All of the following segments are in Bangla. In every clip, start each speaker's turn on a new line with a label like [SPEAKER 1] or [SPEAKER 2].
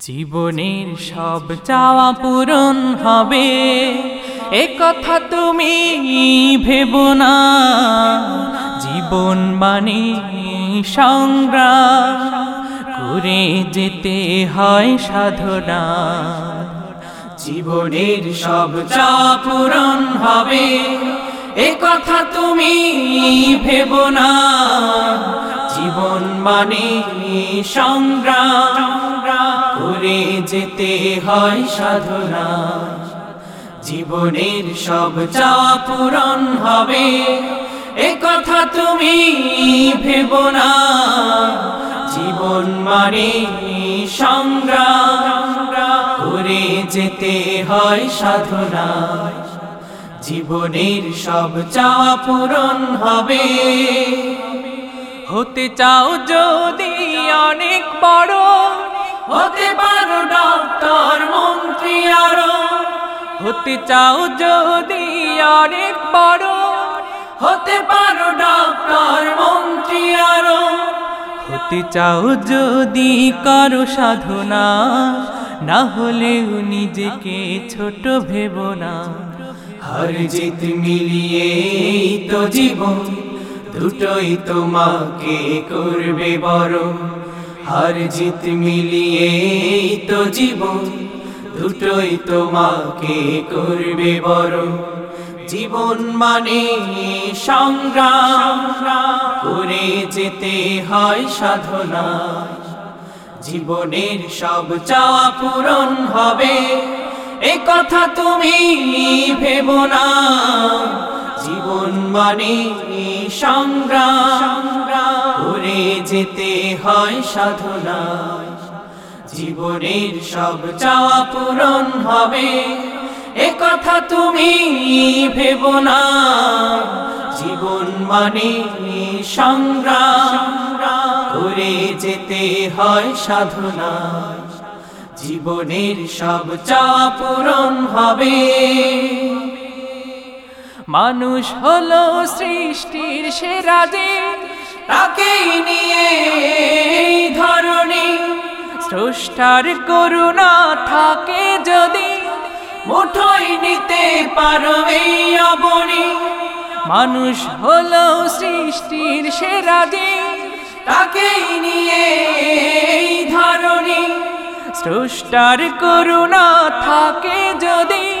[SPEAKER 1] জীবনের সব চাওয়া পূরণ হবে। এ কথা তুমি ভেবো না। জীবন মানে সংগ্রাম। করে যেতে হয় সাধনা। জীবনের সব চাওয়া পূরণ হবে। এ কথা তুমি ভেবো না। জীবন মানে সংগ্রাম। যেতে হয় সাধনা। জীবনের সব চাওয়া পূরণ হবে, এ কথা তুমি ভেবো না। জীবন মানে সংগ্রাম, করে যেতে হয় সাধনা। জীবনের সব চাওয়া পূরণ হবে। হতে চাও যদি অনেক বড় হতে পারো ডক্টর মন্ত্রী আরও। হতে চাও যদি অনেক বড়। হতে পারো ডক্টর মন্ত্রী আরও। হতে চাও যদি করো সাধনা না হলেও নিজেকে ছোট ভেব না। হার জিত মিলিয়ে তো জীবন দুটোই তোমাকে করবে বড় হার জিত মিলিয়ে তো জীবন, দুটোই তোমাকে করবে বড় জীবন মানে সংগ্রাম, করে যেতে হয় সাধনা। জীবনের সব চাওয়া পূরণ হবে, এ কথা তুমি ভেবো না। মানে সংগ্রাম। করে যেতে হয় সাধনা। জীবনের সব চাওয়া পূরণ হবে। এ কথা তুমি ভেবো না। জীবন মানে সংগ্রাম। করে যেতে হয় সাধনা। জীবনের সব চাওয়া পূরণ হবে। মানুষ হলো সৃষ্টির সেরা যে তাকেই নিয়ে ধরনী স্রষ্টার করুণা থাকে যদি। মুঠোই নিতে পারো এই মানুষ হলো সৃষ্টির সেরা যে তাকেই নিয়ে ধরনী স্রষ্টার করুণা থাকে যদি।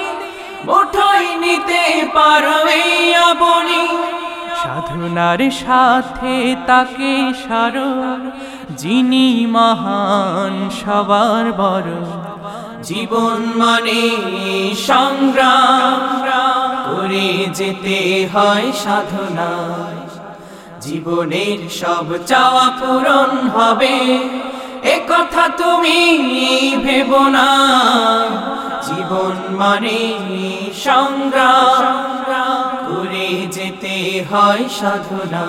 [SPEAKER 1] মুঠোই নিতে পারো এই সাধনার সাথে তাকে সারণ যিনি মহান সবার বড়। জীবন মানে সংগ্রাম, করে যেতে হয় সাধনা। জীবনের সব চাওয়া পূরণ হবে, এ কথা তুমি ভেবো না। জীবন মানে সংগ্রাম। করে যেতে হয় সাধনা।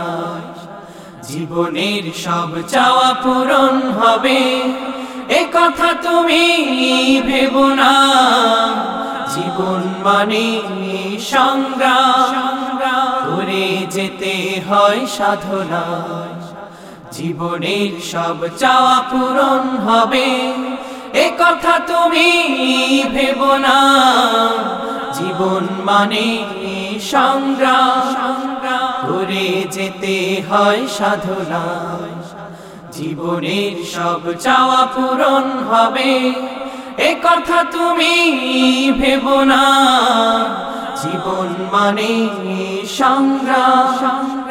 [SPEAKER 1] জীবনের সব চাওয়া পূরণ হবে। এ কথা তুমি ভেবো না। জীবন মানে সংগ্রাম। করে যেতে হয় সাধনা। জীবনের সব চাওয়া পূরণ হবে। এ কথা তুমি না জীবন মানে সংগ্রাম। করে যেতে হয় সাধনা। জীবনের সব চাওয়া পূরণ হবে, এ কথা তুমি ভেবো না। জীবন মানে সংগ্রাম।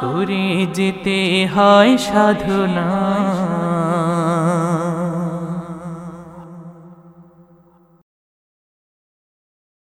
[SPEAKER 1] করে যেতে হয় সাধনা।